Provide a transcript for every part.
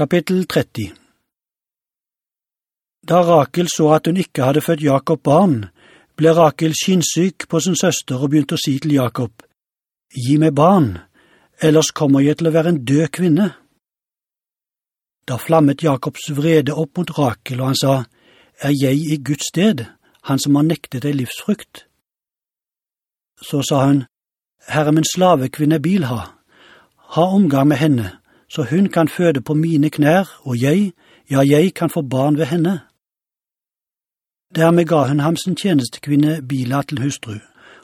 Kapittel 30 Da Rakel så at hun ikke hadde født Jakob barn, ble Rakel skinnsyk på sin søster og begynte å si til Jakob, Gi meg barn, ellers kommer jeg til å være en død kvinne. Da flammet Jakobs vrede opp mot Rakel, og han sa, Er jeg i Guds sted, han som har nektet deg livsfrukt? Så sa hun, Herre min slavekvinne Bilha, ha omgang med henne, så hun kan føde på mine knær, og jeg, ja, jeg kan få barn ved henne. Dermed ga hun ham sin tjenestekvinne Bila til hustru,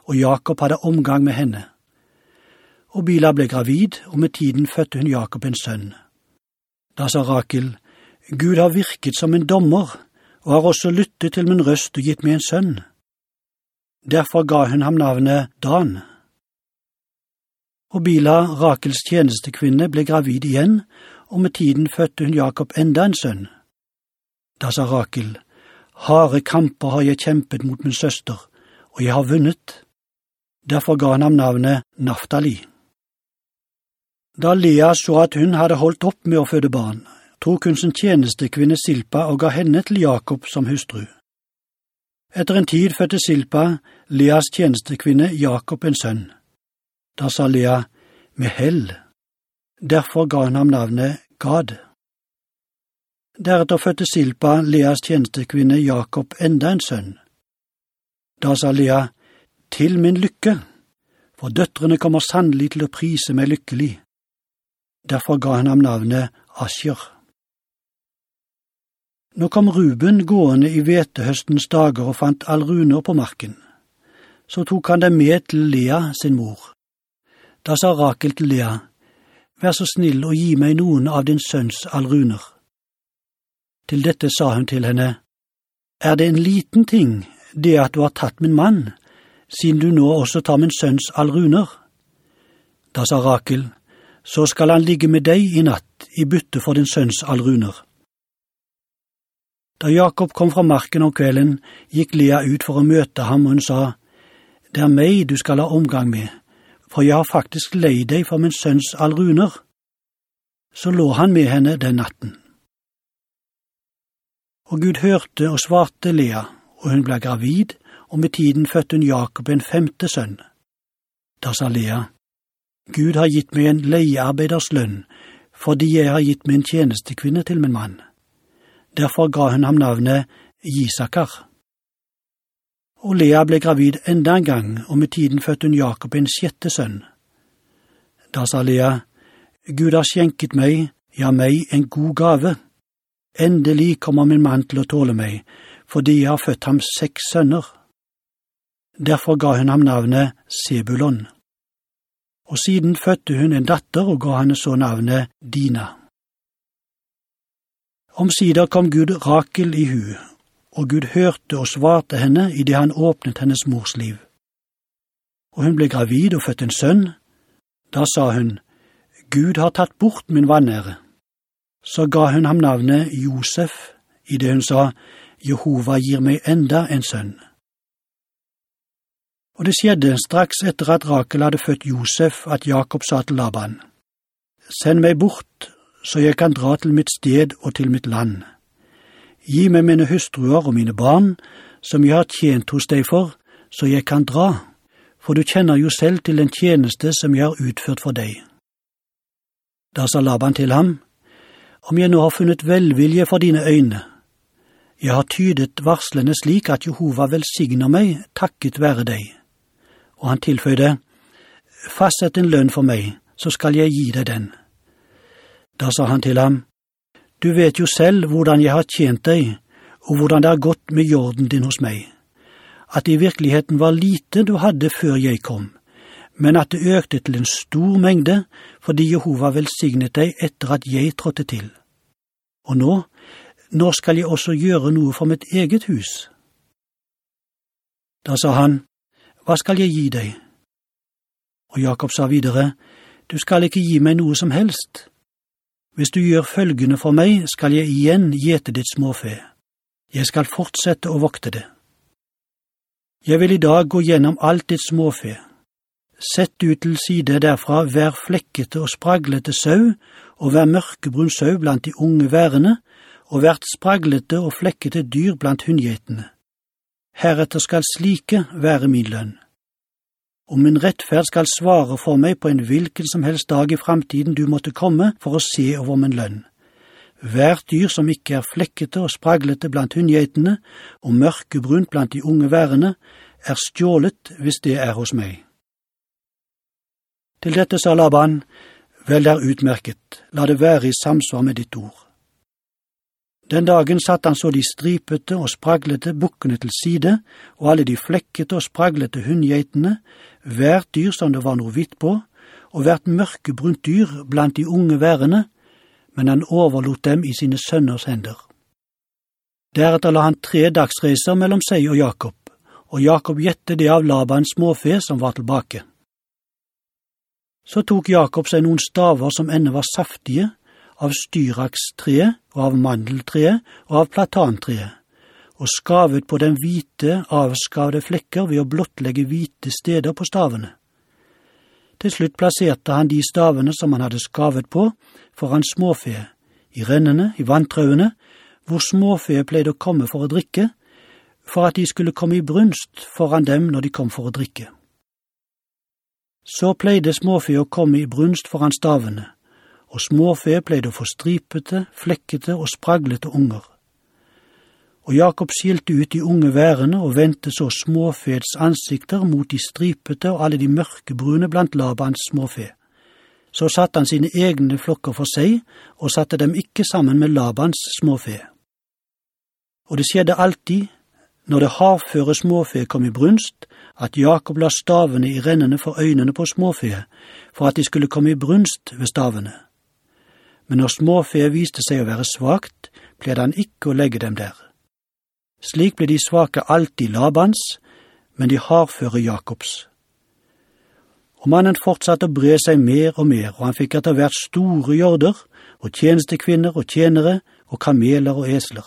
og Jakob hadde omgang med henne. Og Bila ble gravid, og med tiden fødte hun Jakob en sønn. Da sa Rakel, Gud har virket som en dommer, og har også lyttet til min røst og gitt meg en sønn. Derfor ga hun ham navnet Dan og Bila, Rakels tjenestekvinne, ble gravid igjen, og med tiden fødte hun Jakob enda en sønn. Da sa Rakel, harde kamper har jeg kjempet mot min søster, og jeg har vunnet. Derfor ga han ham navnet Naftali. Da Lea så at hun hadde holdt opp med å føde barn, tok hun sin tjenestekvinne Silpa og ga henne til Jakob som hustru. Etter en tid fødte Silpa, Leas tjenestekvinne, Jakob en sønn. Da sa Lea, med hell. Derfor ga hun ham navnet Gad. Deretter fødte Silpa, Leas tjenestekvinne Jakob, enda en sønn. Da sa Lea, til min lykke, for døtrene kommer sannelig til å prise meg lykkelig. Derfor ga han ham navnet Asjer. Nå kom Ruben gående i hvetehøstens dager og fant all runer på marken. Så tok han dem med til Lea sin mor. Da sa Rakel til Lea, Vær så snill og gi meg noen av din sønns alruner. Til dette sa hun til henne, Er det en liten ting, det at du har tatt min mann, siden du nå også tar min sønns alruner? Da sa Rakel, Så skal han ligge med deg i natt i bytte for din sønns alruner. Da Jakob kom fra marken om kvelden, gikk Lea ut for å møte ham, og hun sa, Det er meg du skal ha omgang med for jeg har faktisk lei deg for min sønns alruner. Så lå han med henne den natten. Og Gud hørte og svarte Lea, og hun ble gravid, og med tiden fødte hun Jakob en femte sønn. Da sa Lea, Gud har gitt meg en leiearbeiders lønn, fordi jeg har gitt min tjenestekvinne til min mann. Derfor ga hun ham navnet Gisakar. Og Lea ble gravid enda en gang, og med tiden fødte hun Jakob en sjette sønn. Da sa Lea, Gud har skjenket meg, ja meg, en god gave. Endelig kommer min mann til å tåle meg, fordi jeg har født ham seks sønner. Derfor ga hun ham navnet Sebulon. Og siden fødte hun en datter og ga henne så navnet Dina. Omsider kom Gud Rakel i hu, og Gud hørte og svarte henne i det han åpnet hennes mors liv. Og hun ble gravid og fødte en sønn. Da sa hun, Gud har tatt bort min vanære. Så ga hun ham navnet Josef, i det hun sa, Jehova gir meg enda en sønn. Og det skjedde straks etter at Rakel hadde født Josef at Jakob sa til Laban, Send meg bort, så jeg kan dra til mitt sted og til mitt land. Gi meg mine hustruer og mine barn, som jeg har tjent hos deg for, så jeg kan dra, for du kjenner jo selv til den tjeneste som jeg har utført for deg. Da sa Laban til ham, Om jeg nå har funnet velvilje for dine øyne, jeg har tydet varslene slik at Jehova velsigner meg takket være deg. Og han tilføyde, Fastsett en lønn for meg, så skal jeg gi deg den. Da sa han til ham, du vet jo selv hvordan jeg har tjent deg, og hvordan det har gått med jorden din hos meg, at det i virkeligheten var lite du hadde før jeg kom, men at det økte til en stor mengde fordi Jehova velsignet deg etter at jeg trådte til. Og nå, nå skal jeg også gjøre noe for mitt eget hus. Da sa han, Hva skal jeg gi deg? Og Jakob sa videre, Du skal ikke gi meg noe som helst. Hvis du gjør følgende for meg, skal jeg igjen gjete ditt småfe. Jeg skal fortsette å vokte det. Jeg vil i dag gå gjennom alt ditt småfe. Sett ut til side derfra hver flekkete og spraglete sau, og hver mørkebrun sau blant de unge værene, og hvert spraglete og flekkete dyr blant hundgeitene. Heretter skal slike være min lønn. Om min rettferd skal svare for meg på en hvilken som helst dag i framtiden du måtte komme for å se over min lønn. Hvert dyr som ikke er flekkete og spraglete blant hundgeitene, og mørkebrunt blant de unge værene, er stjålet hvis det er hos meg. Til dette sa Laban, vel det er utmerket, la det være i samsvar med ditt ord. Den dagen satt han så de stripete og spraglete bukkene til side, og alle de flekkete og spraglete hundgeitene, hvert dyr som det var noe hvitt på, og hvert mørkebrunt dyr blant de unge værene, men han overlot dem i sine sønners hender. Deretter la han tre dagsreiser mellom seg og Jakob, og Jakob gjette det av Labans småfe som var tilbake. Så tok Jakob seg noen staver som ennå var saftige, av styrakstreet og av mandeltreet og av platantreet, og skavet på den hvite, avskavde flekker ved å blottlegge hvite steder på stavene. Til slutt plasserte han de stavene som han hadde skavet på, foran småfe, i rennene, i vanntrauene, hvor småfe pleide å komme for å drikke, for at de skulle komme i brunst foran dem når de kom for å drikke. Så pleide småfe å komme i brunst foran stavene, og småfe pleide å få stripete, flekkete og spraglete unger. Og Jakob skilte ut de unge værene og vendte så småfeets ansikter mot de stripete og alle de mørkebrune blant Labans småfe. Så satte han sine egne flokker for seg, og satte dem ikke sammen med Labans småfe. Og det skjedde alltid, når det hardføre småfe kom i brunst, at Jakob la stavene i rennene for øynene på småfe, for at de skulle komme i brunst ved stavene. Men når småfe viste seg å være svakt, pleide han ikke å legge dem der. Slik ble de svake alltid Labans, men de hardføre Jakobs. Og mannen fortsatte å bre seg mer og mer, og han fikk etter hvert store jorder, og tjenestekvinner og tjenere, og kameler og esler.